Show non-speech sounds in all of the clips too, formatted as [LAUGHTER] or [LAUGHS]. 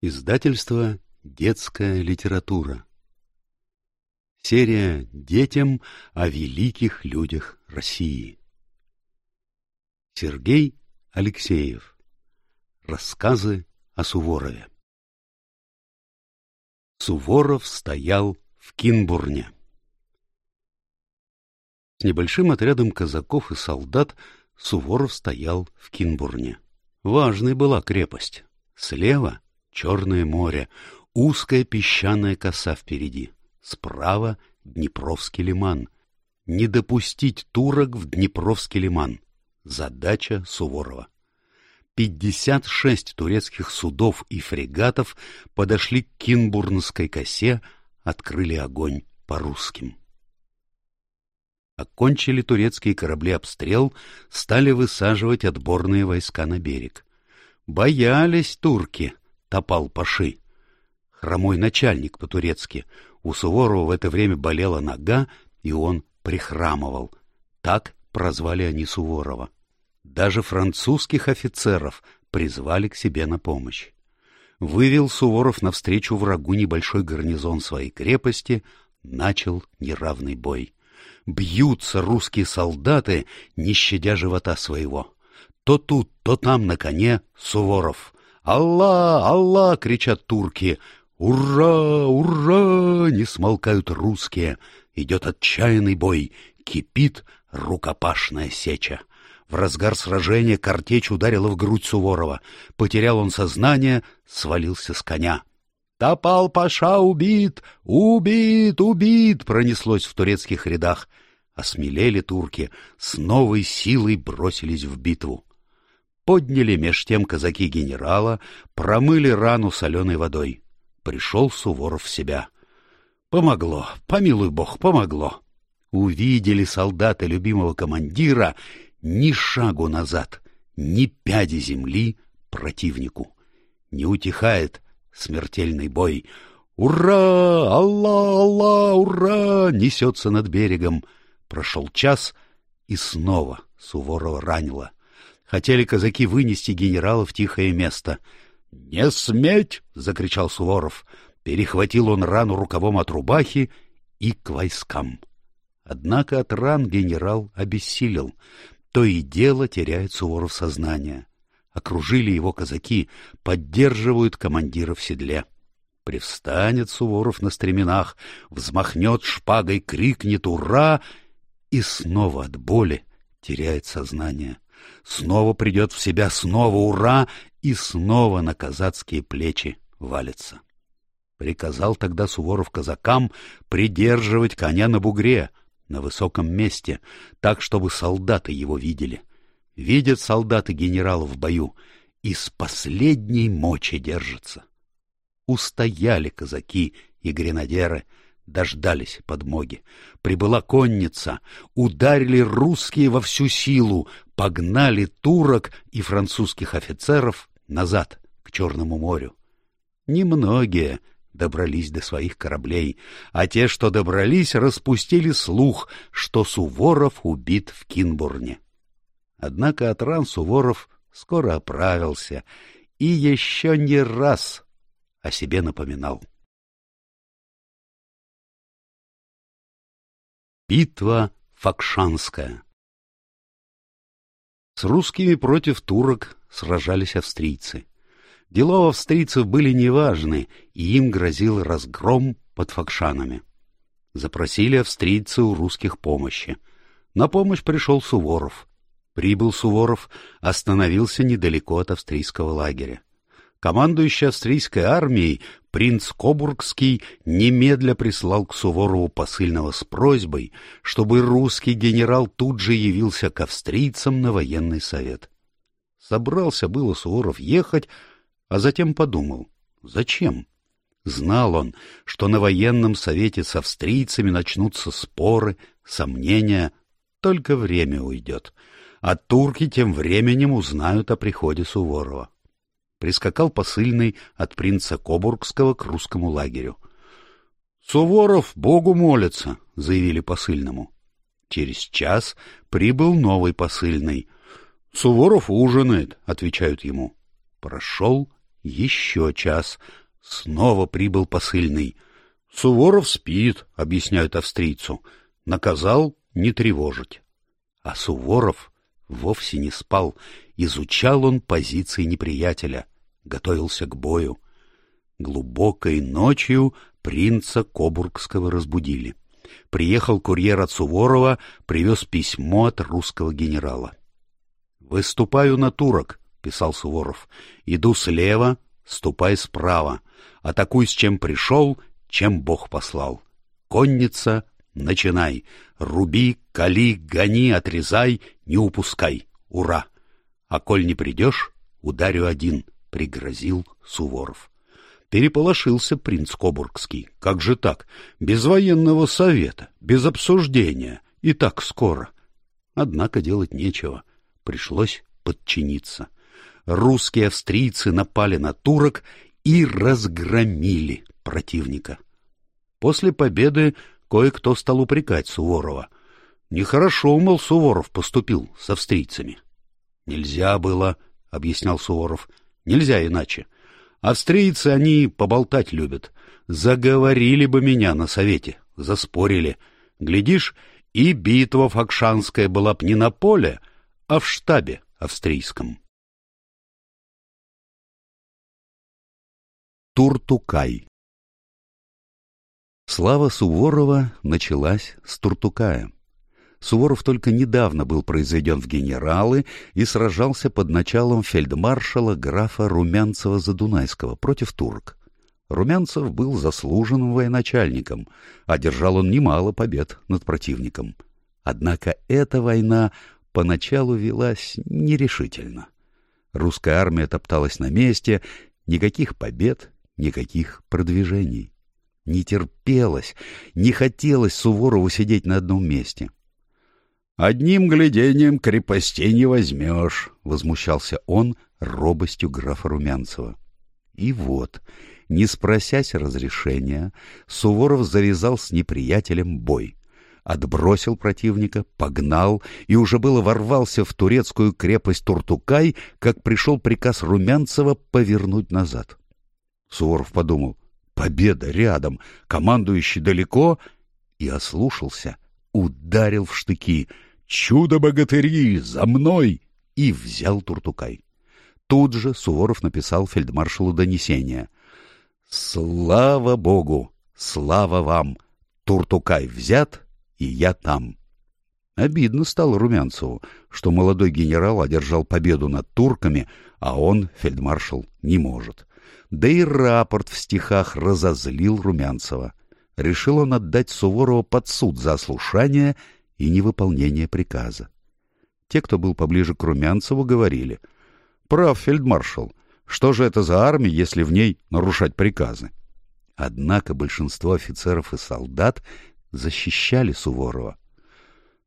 Издательство «Детская литература». Серия «Детям о великих людях России». Сергей Алексеев. Рассказы о Суворове. Суворов стоял в Кинбурне. С небольшим отрядом казаков и солдат Суворов стоял в Кинбурне. Важной была крепость. Слева — Черное море, узкая песчаная коса впереди. Справа — Днепровский лиман. Не допустить турок в Днепровский лиман. Задача Суворова. 56 турецких судов и фрегатов подошли к Кинбурнской косе, открыли огонь по русским. Окончили турецкие корабли обстрел, стали высаживать отборные войска на берег. Боялись турки — топал паши. Хромой начальник по-турецки. У Суворова в это время болела нога, и он прихрамывал. Так прозвали они Суворова. Даже французских офицеров призвали к себе на помощь. Вывел Суворов навстречу врагу небольшой гарнизон своей крепости, начал неравный бой. Бьются русские солдаты, не щадя живота своего. То тут, то там на коне Суворов. «Алла! Алла!» — кричат турки. «Ура! Ура!» — не смолкают русские. Идет отчаянный бой, кипит рукопашная сеча. В разгар сражения картечь ударила в грудь Суворова. Потерял он сознание, свалился с коня. «Топал Паша убит! Убит! Убит!» пронеслось в турецких рядах. Осмелели турки, с новой силой бросились в битву. Подняли меж тем казаки генерала, промыли рану соленой водой. Пришел Суворов в себя. Помогло, помилуй бог, помогло. Увидели солдаты любимого командира ни шагу назад, ни пяди земли противнику. Не утихает смертельный бой. «Ура! Алла! Алла! Ура!» несется над берегом. Прошел час, и снова Суворова ранило. Хотели казаки вынести генерала в тихое место. «Не сметь!» — закричал Суворов. Перехватил он рану рукавом от рубахи и к войскам. Однако от ран генерал обессилел. То и дело теряет Суворов сознание. Окружили его казаки, поддерживают командира в седле. Привстанет Суворов на стременах, взмахнет шпагой, крикнет «Ура!» и снова от боли теряет сознание. Снова придет в себя, снова ура, и снова на казацкие плечи валится. Приказал тогда Суворов казакам придерживать коня на бугре, на высоком месте, так, чтобы солдаты его видели. Видят солдаты генерала в бою, и с последней мочи держатся. Устояли казаки и гренадеры, дождались подмоги. Прибыла конница, ударили русские во всю силу, погнали турок и французских офицеров назад, к Черному морю. Немногие добрались до своих кораблей, а те, что добрались, распустили слух, что Суворов убит в Кинбурне. Однако от ран Суворов скоро оправился и еще не раз о себе напоминал. Битва Факшанская С русскими против турок сражались австрийцы. Дела у австрийцев были неважны, и им грозил разгром под Факшанами. Запросили австрийцы у русских помощи. На помощь пришел Суворов. Прибыл Суворов, остановился недалеко от австрийского лагеря. Командующий австрийской армией принц Кобургский немедля прислал к Суворову посыльного с просьбой, чтобы русский генерал тут же явился к австрийцам на военный совет. Собрался было Суворов ехать, а затем подумал, зачем? Знал он, что на военном совете с австрийцами начнутся споры, сомнения, только время уйдет, а турки тем временем узнают о приходе Суворова прискакал посыльный от принца Кобургского к русскому лагерю. — Суворов Богу молится, — заявили посыльному. Через час прибыл новый посыльный. — Суворов ужинает, — отвечают ему. Прошел Еще час. Снова прибыл посыльный. «Суворов спит», — объясняют австрийцу. «Наказал не тревожить». А Суворов вовсе не спал. Изучал он позиции неприятеля, готовился к бою. Глубокой ночью принца Кобургского разбудили. Приехал курьер от Суворова, привез письмо от русского генерала. «Выступаю на турок», — писал Суворов. «Иду слева, ступай справа. Атакуй, с чем пришел, чем Бог послал. Конница, начинай. Руби, кали, гони, отрезай, не упускай. Ура! А коль не придешь, ударю один», — пригрозил Суворов. Переполошился принц Кобургский. Как же так? Без военного совета, без обсуждения. И так скоро. Однако делать нечего. Пришлось подчиниться. Русские австрийцы напали на турок и разгромили противника. После победы кое-кто стал упрекать Суворова. Нехорошо, мол, Суворов поступил с австрийцами. Нельзя было, — объяснял Суворов, — нельзя иначе. — Австрийцы они поболтать любят. Заговорили бы меня на совете, заспорили. Глядишь, и битва Факшанская была б не на поле, а в штабе австрийском. Туртукай Слава Суворова началась с Туртукая. Суворов только недавно был произведен в генералы и сражался под началом фельдмаршала графа Румянцева-Задунайского против турок. Румянцев был заслуженным военачальником, одержал он немало побед над противником. Однако эта война поначалу велась нерешительно. Русская армия топталась на месте, никаких побед, никаких продвижений. Не терпелось, не хотелось Суворову сидеть на одном месте. «Одним глядением крепостей не возьмешь», — возмущался он робостью графа Румянцева. И вот, не спросясь разрешения, Суворов завязал с неприятелем бой. Отбросил противника, погнал и уже было ворвался в турецкую крепость Туртукай, как пришел приказ Румянцева повернуть назад. Суворов подумал, победа рядом, командующий далеко, и ослушался, ударил в штыки — «Чудо-богатыри! За мной!» и взял Туртукай. Тут же Суворов написал фельдмаршалу донесение. «Слава Богу! Слава вам! Туртукай взят, и я там!» Обидно стало Румянцеву, что молодой генерал одержал победу над турками, а он, фельдмаршал, не может. Да и рапорт в стихах разозлил Румянцева. Решил он отдать Суворова под суд за ослушание и невыполнение приказа. Те, кто был поближе к Румянцеву, говорили, «Прав, фельдмаршал, что же это за армия, если в ней нарушать приказы?» Однако большинство офицеров и солдат защищали Суворова.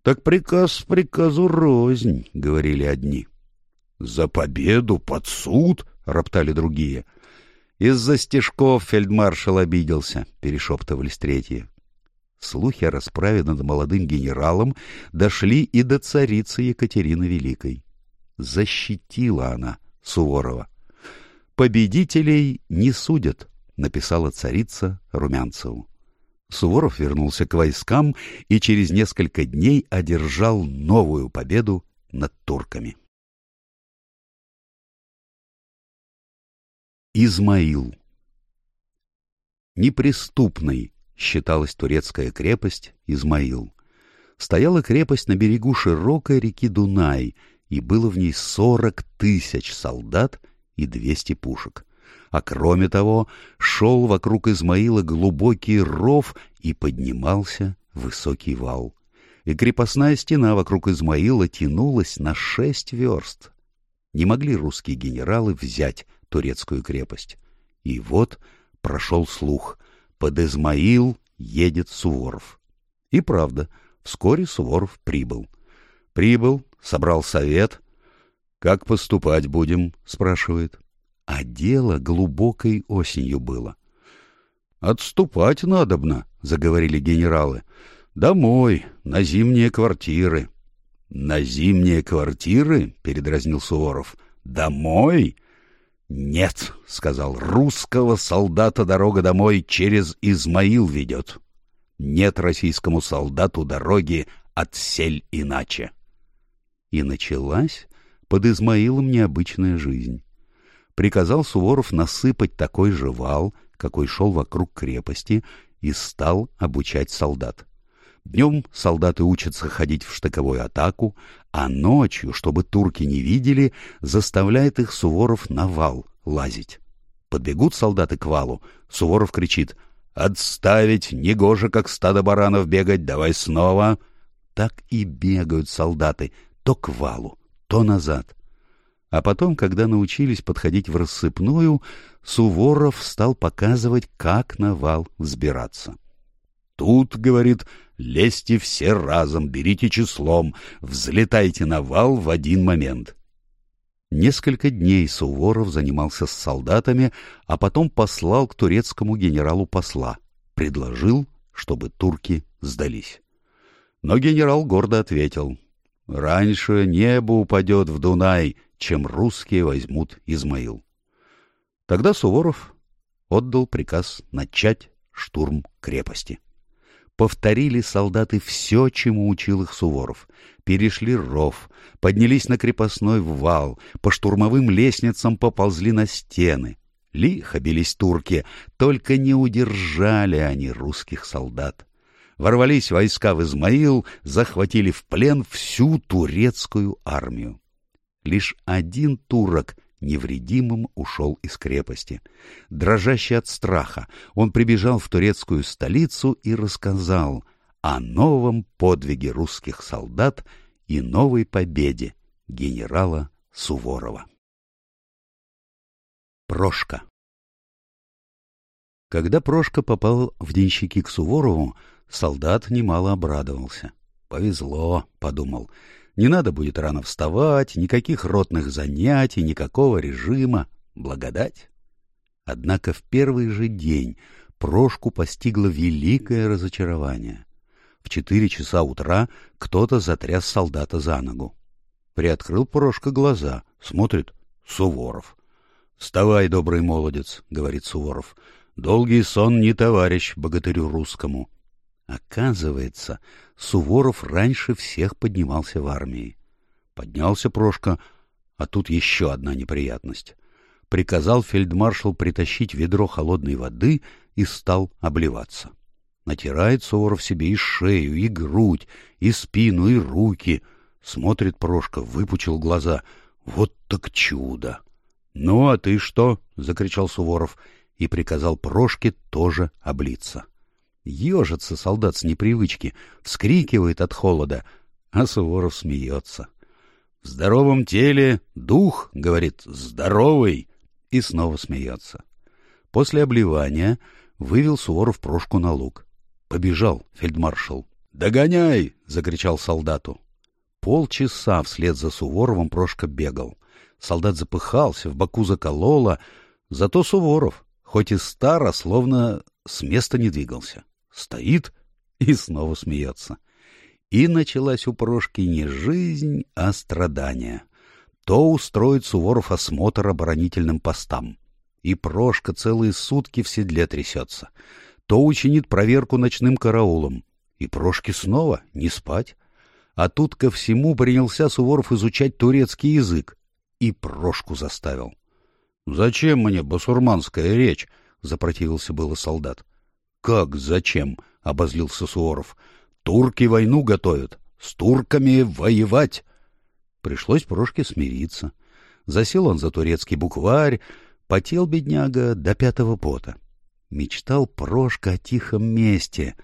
«Так приказ приказу рознь», — говорили одни. «За победу под суд», — роптали другие. «Из-за стежков фельдмаршал обиделся», — перешептывались третьи. Слухи о расправе над молодым генералом дошли и до царицы Екатерины Великой. Защитила она Суворова. «Победителей не судят», — написала царица Румянцеву. Суворов вернулся к войскам и через несколько дней одержал новую победу над турками. Измаил Неприступный считалась турецкая крепость Измаил. Стояла крепость на берегу широкой реки Дунай, и было в ней сорок тысяч солдат и двести пушек. А кроме того, шел вокруг Измаила глубокий ров и поднимался высокий вал. И крепостная стена вокруг Измаила тянулась на шесть верст. Не могли русские генералы взять турецкую крепость. И вот прошел слух — под Измаил едет Суворов. И правда, вскоре Суворов прибыл. Прибыл, собрал совет. «Как поступать будем?» — спрашивает. А дело глубокой осенью было. «Отступать надобно», — заговорили генералы. «Домой, на зимние квартиры». «На зимние квартиры?» — передразнил Суворов. «Домой?» «Нет», — сказал, — «русского солдата дорога домой через Измаил ведет. Нет российскому солдату дороги от сель иначе». И началась под Измаилом необычная жизнь. Приказал Суворов насыпать такой же вал, какой шел вокруг крепости, и стал обучать солдат. Днем солдаты учатся ходить в штыковую атаку, а ночью, чтобы турки не видели, заставляет их Суворов на вал лазить. Подбегут солдаты к валу, Суворов кричит «Отставить! Негоже, как стадо баранов бегать! Давай снова!» Так и бегают солдаты то к валу, то назад. А потом, когда научились подходить в рассыпную, Суворов стал показывать, как на вал взбираться. Тут, говорит, лезьте все разом, берите числом, взлетайте на вал в один момент. Несколько дней Суворов занимался с солдатами, а потом послал к турецкому генералу посла, предложил, чтобы турки сдались. Но генерал гордо ответил, «Раньше небо упадет в Дунай, чем русские возьмут Измаил». Тогда Суворов отдал приказ начать штурм крепости повторили солдаты все, чему учил их Суворов. Перешли ров, поднялись на крепостной вал, по штурмовым лестницам поползли на стены. Лихо бились турки, только не удержали они русских солдат. Ворвались войска в Измаил, захватили в плен всю турецкую армию. Лишь один турок невредимым ушел из крепости. Дрожащий от страха, он прибежал в турецкую столицу и рассказал о новом подвиге русских солдат и новой победе генерала Суворова. Прошка Когда Прошка попал в денщики к Суворову, солдат немало обрадовался. «Повезло», — подумал, — не надо будет рано вставать, никаких ротных занятий, никакого режима. Благодать. Однако в первый же день Прошку постигло великое разочарование. В четыре часа утра кто-то затряс солдата за ногу. Приоткрыл Прошка глаза, смотрит — Суворов. — Вставай, добрый молодец, — говорит Суворов. — Долгий сон не товарищ богатырю русскому. Оказывается, Суворов раньше всех поднимался в армии. Поднялся Прошка, а тут еще одна неприятность. Приказал фельдмаршал притащить ведро холодной воды и стал обливаться. Натирает Суворов себе и шею, и грудь, и спину, и руки. Смотрит Прошка, выпучил глаза. Вот так чудо! — Ну, а ты что? — закричал Суворов и приказал Прошке тоже облиться. Ежится солдат с непривычки, вскрикивает от холода, а Суворов смеется. — В здоровом теле дух, — говорит, — здоровый, и снова смеется. После обливания вывел Суворов Прошку на луг. Побежал фельдмаршал. «Догоняй!» — закричал солдату. Полчаса вслед за Суворовым Прошка бегал. Солдат запыхался, в боку закололо, зато Суворов, хоть и старо, словно с места не двигался стоит и снова смеется. И началась у Прошки не жизнь, а страдания. То устроит Суворов осмотр оборонительным постам. И Прошка целые сутки в седле трясется. То учинит проверку ночным караулом. И Прошке снова не спать. А тут ко всему принялся Суворов изучать турецкий язык. И Прошку заставил. — Зачем мне басурманская речь? — запротивился было солдат. «Как зачем?» — обозлился Суворов. «Турки войну готовят. С турками воевать!» Пришлось Прошке смириться. Засел он за турецкий букварь, потел бедняга до пятого пота. Мечтал Прошка о тихом месте.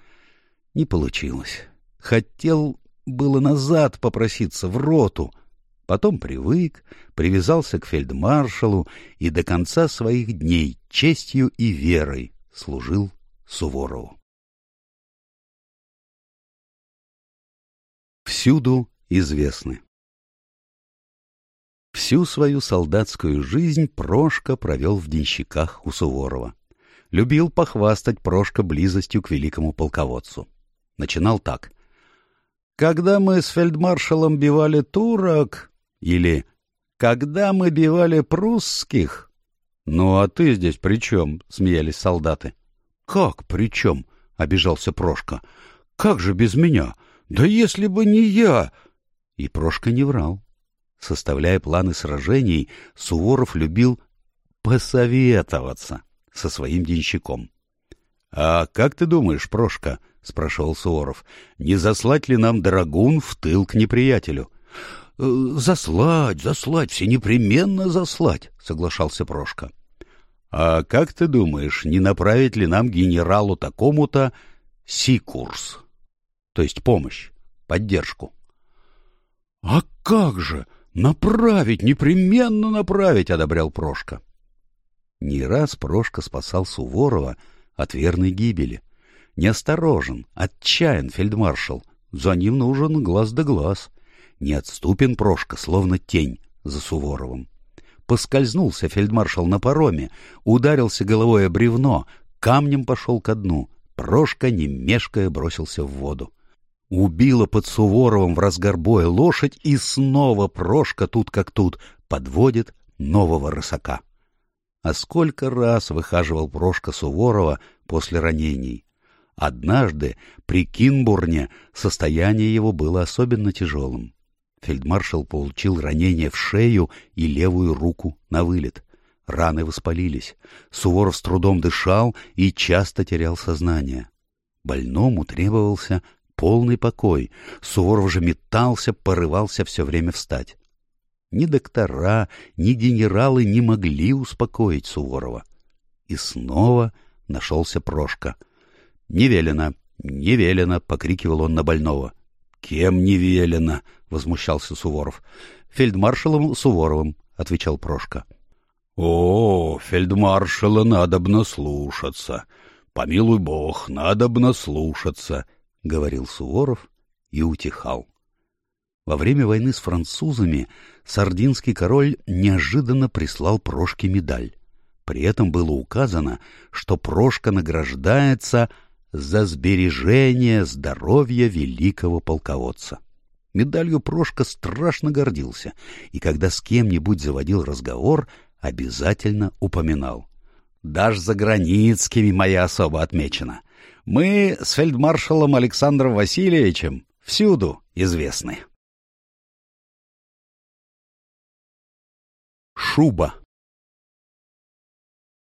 Не получилось. Хотел было назад попроситься в роту. Потом привык, привязался к фельдмаршалу и до конца своих дней честью и верой служил Суворову. Всюду известны. Всю свою солдатскую жизнь Прошка провел в денщиках у Суворова. Любил похвастать Прошка близостью к великому полководцу. Начинал так. «Когда мы с фельдмаршалом бивали турок» или «Когда мы бивали прусских» «Ну а ты здесь при чем?» — смеялись солдаты. «Как при чем?» — обижался Прошка. «Как же без меня? Да если бы не я!» И Прошка не врал. Составляя планы сражений, Суворов любил посоветоваться со своим денщиком. — А как ты думаешь, Прошка, — спрашивал Суворов, — не заслать ли нам драгун в тыл к неприятелю? — Заслать, заслать, все непременно заслать, — соглашался Прошка. — А как ты думаешь, не направить ли нам генералу такому-то сикурс, то есть помощь, поддержку? — А как же! «Направить, непременно направить!» — одобрял Прошка. Не раз Прошка спасал Суворова от верной гибели. Неосторожен, отчаян фельдмаршал. За ним нужен глаз да глаз. Неотступен Прошка, словно тень за Суворовым. Поскользнулся фельдмаршал на пароме, ударился головой о бревно, камнем пошел ко дну. Прошка, не мешкая, бросился в воду. Убила под Суворовым в разгар боя лошадь, и снова Прошка тут как тут подводит нового рысака. А сколько раз выхаживал Прошка Суворова после ранений. Однажды при Кинбурне состояние его было особенно тяжелым. Фельдмаршал получил ранение в шею и левую руку на вылет. Раны воспалились. Суворов с трудом дышал и часто терял сознание. Больному требовался полный покой. Суворов же метался, порывался все время встать. Ни доктора, ни генералы не могли успокоить Суворова. И снова нашелся Прошка. — Не велено, не велено! — покрикивал он на больного. — Кем не велено? — возмущался Суворов. — Фельдмаршалом Суворовым, — отвечал Прошка. — О, фельдмаршала надобно слушаться. Помилуй бог, надобно слушаться, — говорил Суворов и утихал. Во время войны с французами сардинский король неожиданно прислал Прошке медаль. При этом было указано, что Прошка награждается за сбережение здоровья великого полководца. Медалью Прошка страшно гордился, и когда с кем-нибудь заводил разговор, обязательно упоминал. «Даже за границкими моя особо отмечена. Мы с фельдмаршалом Александром Васильевичем всюду известны. Шуба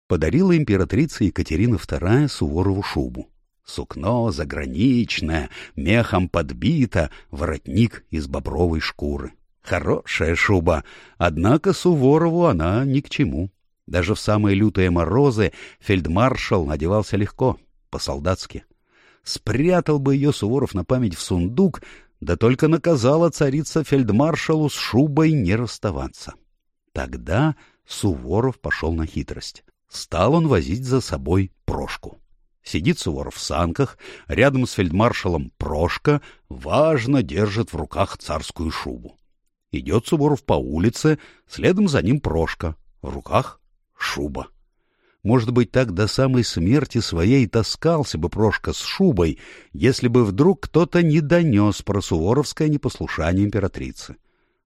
Подарила императрица Екатерина II Суворову шубу. Сукно заграничное, мехом подбито, воротник из бобровой шкуры. Хорошая шуба, однако Суворову она ни к чему. Даже в самые лютые морозы фельдмаршал надевался легко по-солдатски. Спрятал бы ее Суворов на память в сундук, да только наказала царица фельдмаршалу с шубой не расставаться. Тогда Суворов пошел на хитрость. Стал он возить за собой Прошку. Сидит Суворов в санках, рядом с фельдмаршалом Прошка важно держит в руках царскую шубу. Идет Суворов по улице, следом за ним Прошка, в руках шуба. Может быть, так до самой смерти своей таскался бы Прошка с шубой, если бы вдруг кто-то не донес про суворовское непослушание императрицы.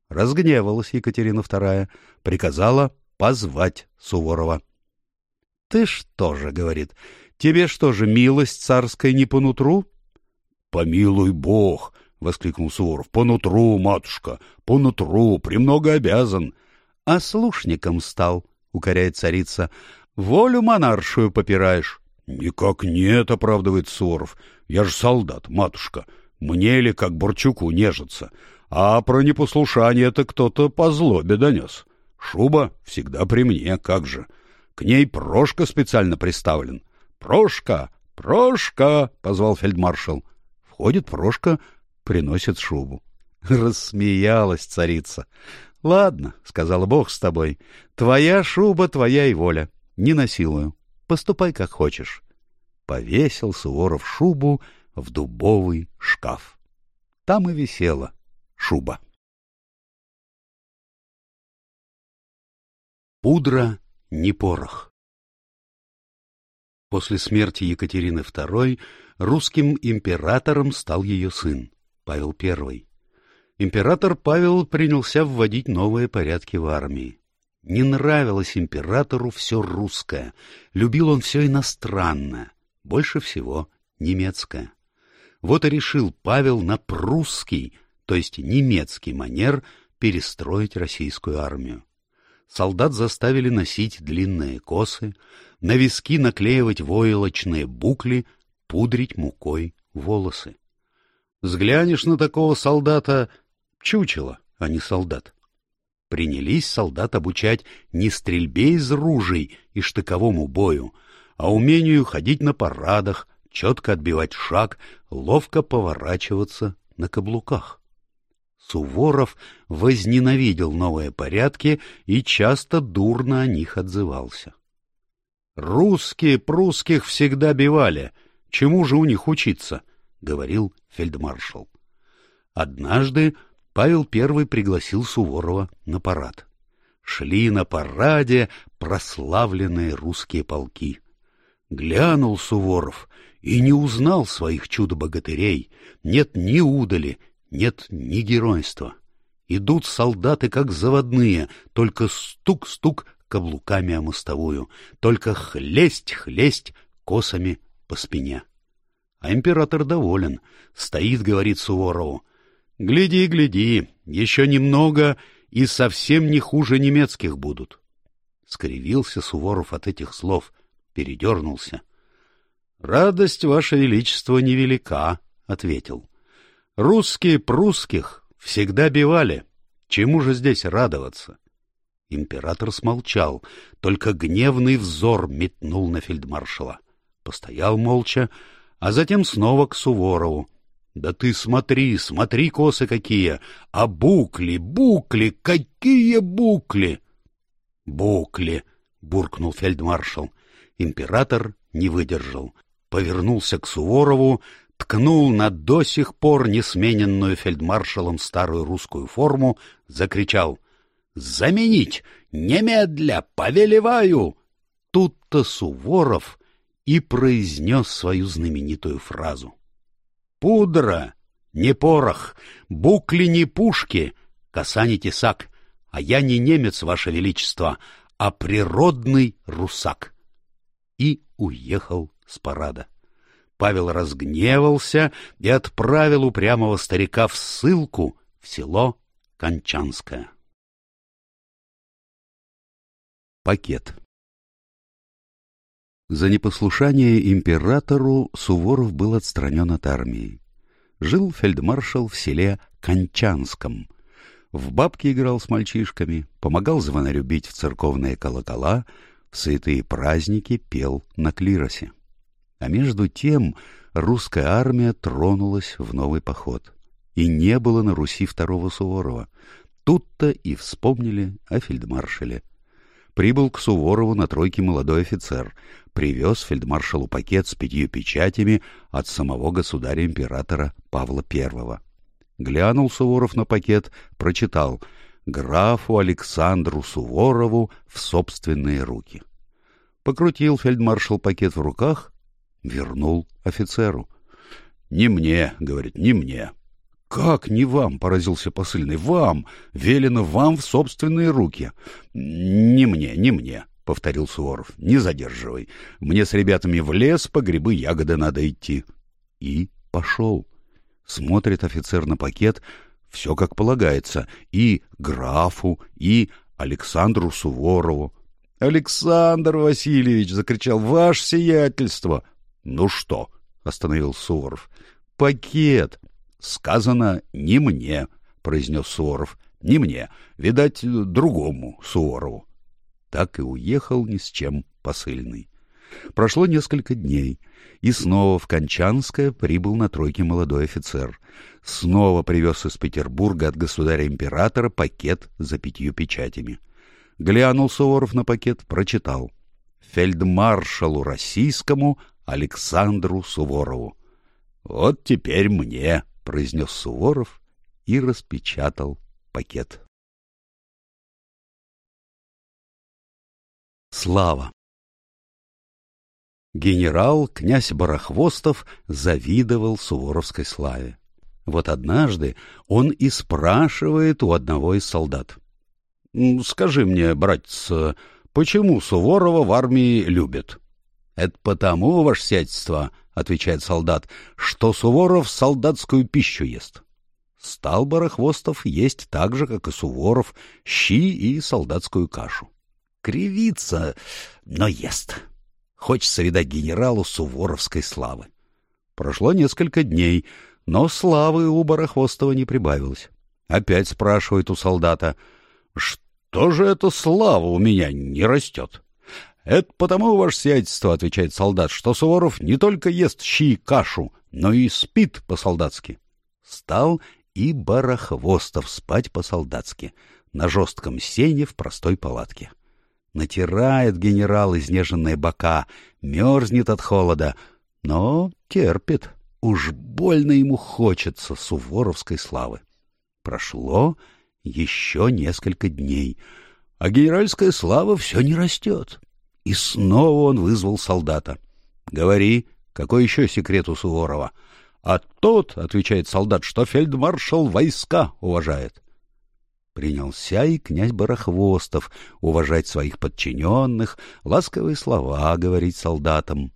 Разгневалась Екатерина II, приказала позвать Суворова. — Ты что же, — говорит, — тебе что же, милость царская не по нутру? — Помилуй бог! — воскликнул Суворов. — По нутру, матушка, по нутру, премного обязан. — А слушником стал, — укоряет царица, — волю монаршую попираешь. — Никак нет, — оправдывает Суворов. — Я же солдат, матушка. Мне ли, как Борчуку, нежиться? А про непослушание это кто-то по злобе донес. Шуба всегда при мне, как же. К ней Прошка специально приставлен. — Прошка! Прошка! — позвал фельдмаршал. Входит Прошка, приносит шубу. [LAUGHS] Рассмеялась царица. — Ладно, — сказала Бог с тобой, — твоя шуба, твоя и воля. Не насилую. Поступай, как хочешь. Повесил Суворов шубу в дубовый шкаф. Там и висела шуба. Пудра не порох. После смерти Екатерины II русским императором стал ее сын, Павел I. Император Павел принялся вводить новые порядки в армии. Не нравилось императору все русское, любил он все иностранное, больше всего немецкое. Вот и решил Павел на прусский, то есть немецкий манер, перестроить российскую армию. Солдат заставили носить длинные косы, на виски наклеивать войлочные букли, пудрить мукой волосы. Взглянешь на такого солдата — чучело, а не солдат. Принялись солдат обучать не стрельбе из ружей и штыковому бою, а умению ходить на парадах, четко отбивать шаг, ловко поворачиваться на каблуках. Суворов возненавидел новые порядки и часто дурно о них отзывался. «Русские прусских всегда бивали. Чему же у них учиться?» — говорил фельдмаршал. Однажды Павел I пригласил Суворова на парад. Шли на параде прославленные русские полки. Глянул Суворов и не узнал своих чудо-богатырей. Нет ни удали, нет ни геройства. Идут солдаты, как заводные, только стук-стук каблуками о мостовую, только хлесть-хлесть косами по спине. А император доволен, стоит, говорит Суворову. «Гляди, гляди, еще немного, и совсем не хуже немецких будут». Скривился Суворов от этих слов, передернулся. «Радость, Ваше Величество, невелика», — ответил. «Русские прусских всегда бивали. Чему же здесь радоваться?» Император смолчал, только гневный взор метнул на фельдмаршала. Постоял молча, а затем снова к Суворову. «Да ты смотри, смотри, косы какие! А букли, букли, какие букли!» «Букли!» — буркнул фельдмаршал. Император не выдержал повернулся к Суворову, ткнул на до сих пор несмененную фельдмаршалом старую русскую форму, закричал «Заменить! Немедля! Повелеваю!» Тут-то Суворов и произнес свою знаменитую фразу. «Пудра, не порох, букли не пушки, коса не тесак, а я не немец, ваше величество, а природный русак». И уехал с парада. Павел разгневался и отправил упрямого старика в ссылку в село Кончанское. Пакет За непослушание императору Суворов был отстранен от армии. Жил фельдмаршал в селе Кончанском. В бабки играл с мальчишками, помогал звонарю бить в церковные колокола, в святые праздники пел на клиросе. А между тем русская армия тронулась в новый поход. И не было на Руси второго Суворова. Тут-то и вспомнили о фельдмаршале. Прибыл к Суворову на тройке молодой офицер, привез фельдмаршалу пакет с пятью печатями от самого государя-императора Павла I. Глянул Суворов на пакет, прочитал «Графу Александру Суворову в собственные руки». Покрутил фельдмаршал пакет в руках Вернул офицеру. — Не мне, — говорит, — не мне. — Как не вам? — поразился посыльный. — Вам! Велено вам в собственные руки. — Не мне, не мне, — повторил Суворов. — Не задерживай. Мне с ребятами в лес по грибы ягоды надо идти. И пошел. Смотрит офицер на пакет, все как полагается, и графу, и Александру Суворову. — Александр Васильевич! — закричал. — Ваше сиятельство! «Ну что?» — остановил Суворов. «Пакет!» «Сказано не мне», — произнес Суворов. «Не мне. Видать, другому Суворову». Так и уехал ни с чем посыльный. Прошло несколько дней, и снова в Кончанское прибыл на тройке молодой офицер. Снова привез из Петербурга от государя-императора пакет за пятью печатями. Глянул Суворов на пакет, прочитал. «Фельдмаршалу российскому Александру Суворову. «Вот теперь мне», — произнес Суворов и распечатал пакет. Слава Генерал князь Барахвостов завидовал суворовской славе. Вот однажды он и спрашивает у одного из солдат. Скажи мне, братец, почему Суворова в армии любят? — Это потому, ваше сядьство, — отвечает солдат, — что Суворов солдатскую пищу ест. Стал Барахвостов есть так же, как и Суворов, щи и солдатскую кашу. Кривится, но ест. Хочется видать генералу суворовской славы. Прошло несколько дней, но славы у Барахвостова не прибавилось. Опять спрашивает у солдата, что же эта слава у меня не растет? Это потому, ваше сиятельство, отвечает солдат, что Суворов не только ест щи и кашу, но и спит по-солдатски. Стал и Барахвостов спать по-солдатски, на жестком сене в простой палатке. Натирает генерал изнеженные бока, мерзнет от холода, но терпит. Уж больно ему хочется суворовской славы. Прошло еще несколько дней, а генеральская слава все не растет. И снова он вызвал солдата. — Говори, какой еще секрет у Суворова? — А тот, — отвечает солдат, — что фельдмаршал войска уважает. Принялся и князь Барахвостов уважать своих подчиненных, ласковые слова говорить солдатам.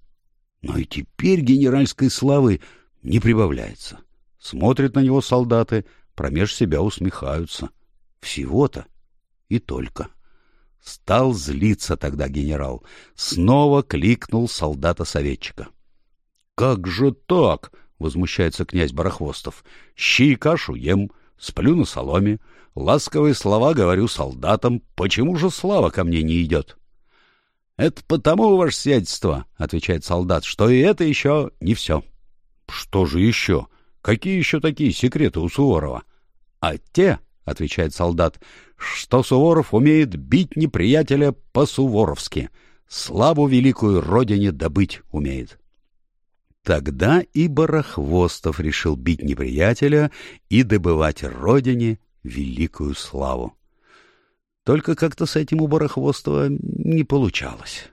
Но и теперь генеральской славы не прибавляется. Смотрят на него солдаты, промеж себя усмехаются. Всего-то и только. Стал злиться тогда генерал. Снова кликнул солдата-советчика. — Как же так? — возмущается князь Барахвостов. — Щи и кашу ем, сплю на соломе, ласковые слова говорю солдатам. Почему же слава ко мне не идет? — Это потому, ваше сиятельство, — отвечает солдат, — что и это еще не все. — Что же еще? Какие еще такие секреты у Суворова? — А те, — отвечает солдат, — что Суворов умеет бить неприятеля по-суворовски, славу великую родине добыть умеет. Тогда и Барахвостов решил бить неприятеля и добывать родине великую славу. Только как-то с этим у Барахвостова не получалось.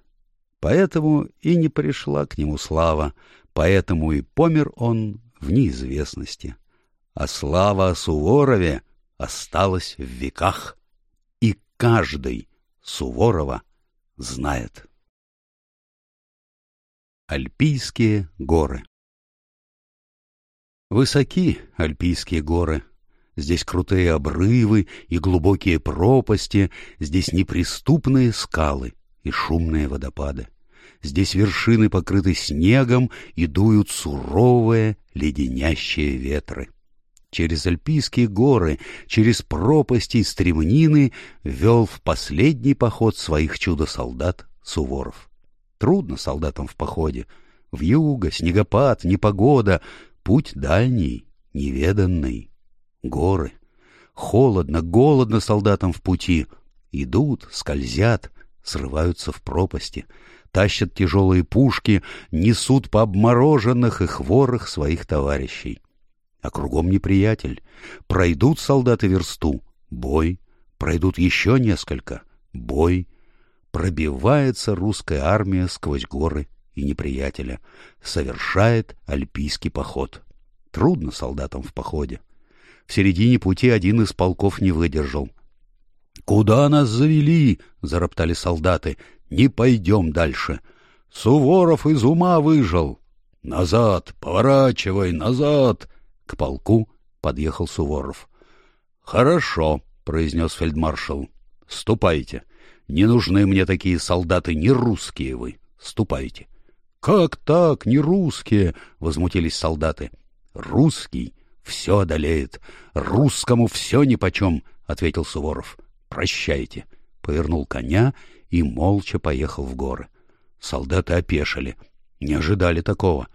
Поэтому и не пришла к нему слава, поэтому и помер он в неизвестности. А слава о Суворове осталась в веках, каждый Суворова знает. Альпийские горы Высоки Альпийские горы, Здесь крутые обрывы и глубокие пропасти, здесь неприступные скалы и шумные водопады. Здесь вершины покрыты снегом и дуют суровые леденящие ветры. Через Альпийские горы, через пропасти и стремнины вел в последний поход своих чудо-солдат Суворов. Трудно солдатам в походе. В юго, снегопад, непогода, путь дальний, неведанный. Горы. Холодно, голодно солдатам в пути. Идут, скользят, срываются в пропасти, тащат тяжелые пушки, несут по обмороженных и хворых своих товарищей. А кругом неприятель. Пройдут солдаты версту — бой. Пройдут еще несколько — бой. Пробивается русская армия сквозь горы и неприятеля. Совершает альпийский поход. Трудно солдатам в походе. В середине пути один из полков не выдержал. — Куда нас завели? — зароптали солдаты. — Не пойдем дальше. Суворов из ума выжил. — Назад, поворачивай, назад! К полку подъехал Суворов. — Хорошо, — произнес фельдмаршал. — Ступайте. Не нужны мне такие солдаты, не русские вы. Ступайте. — Как так, не русские? — возмутились солдаты. — Русский все одолеет. Русскому все нипочем, — ответил Суворов. — Прощайте. Повернул коня и молча поехал в горы. Солдаты опешили. Не ожидали такого.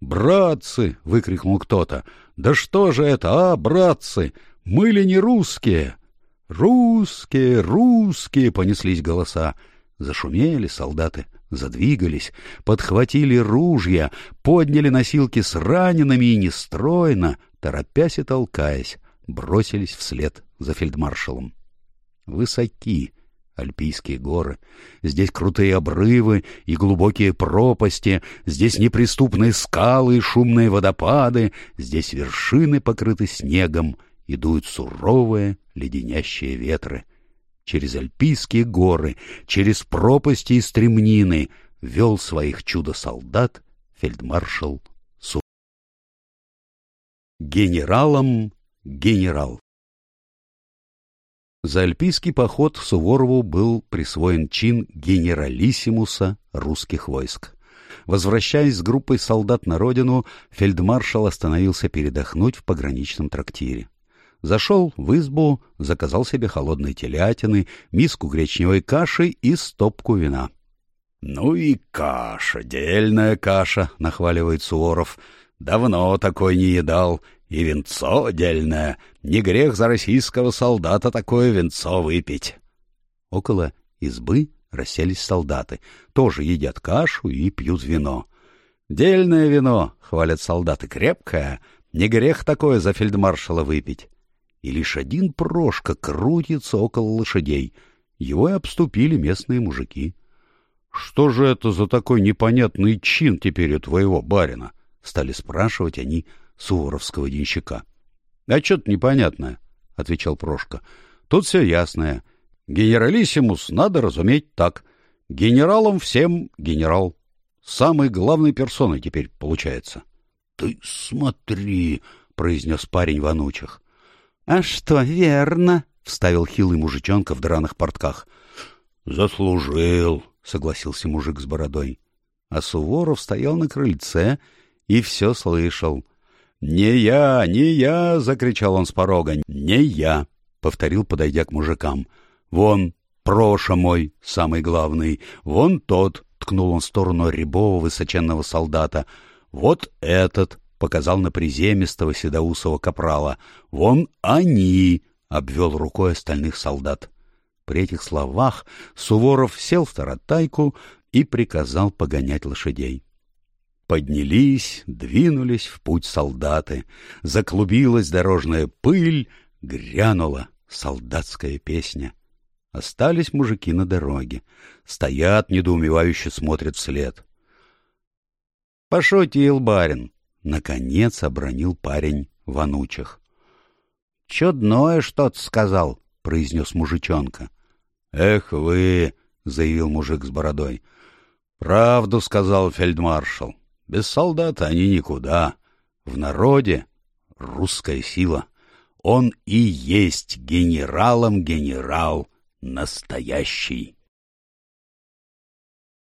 «Братцы!» — выкрикнул кто-то. «Да что же это, а, братцы? Мы ли не русские?» «Русские, русские!» — понеслись голоса. Зашумели солдаты, задвигались, подхватили ружья, подняли носилки с ранеными и нестройно, торопясь и толкаясь, бросились вслед за фельдмаршалом. Высоки Альпийские горы, здесь крутые обрывы и глубокие пропасти, здесь неприступные скалы и шумные водопады, здесь вершины покрыты снегом и дуют суровые леденящие ветры. через альпийские горы, через пропасти и стремнины вел своих чудо-солдат фельдмаршал Су. Генералом генерал За альпийский поход Суворову был присвоен чин генералиссимуса русских войск. Возвращаясь с группой солдат на родину, фельдмаршал остановился передохнуть в пограничном трактире. Зашел в избу, заказал себе холодной телятины, миску гречневой каши и стопку вина. — Ну и каша, дельная каша, — нахваливает Суворов. — Давно такой не едал. И венцо дельное. Не грех за российского солдата такое венцо выпить. Около избы расселись солдаты. Тоже едят кашу и пьют вино. «Дельное вино», — хвалят солдаты, — «крепкое. Не грех такое за фельдмаршала выпить» и лишь один Прошка крутится около лошадей. Его и обступили местные мужики. — Что же это за такой непонятный чин теперь у твоего барина? — стали спрашивать они суворовского денщика. — А что-то непонятное, — отвечал Прошка. — Тут все ясное. Генералиссимус надо разуметь так. Генералом всем генерал. Самой главной персоной теперь получается. — Ты смотри, — произнес парень в анучих. — А что, верно, — вставил хилый мужичонка в драных портках. — Заслужил, — согласился мужик с бородой. А Суворов стоял на крыльце и все слышал. — Не я, не я! — закричал он с порога. — Не я! — повторил, подойдя к мужикам. — Вон, Проша мой, самый главный, вон тот, — ткнул он в сторону рябого высоченного солдата. — Вот этот, — показал на приземистого седоусого капрала. «Вон они!» — обвел рукой остальных солдат. При этих словах Суворов сел в таратайку и приказал погонять лошадей. Поднялись, двинулись в путь солдаты. Заклубилась дорожная пыль, грянула солдатская песня. Остались мужики на дороге. Стоят, недоумевающе смотрят вслед. — Пошутил барин, Наконец обронил парень в анучах. — Чудное что-то сказал, — произнес мужичонка. — Эх вы, — заявил мужик с бородой. — Правду сказал фельдмаршал. Без солдата они никуда. В народе русская сила. Он и есть генералом генерал настоящий.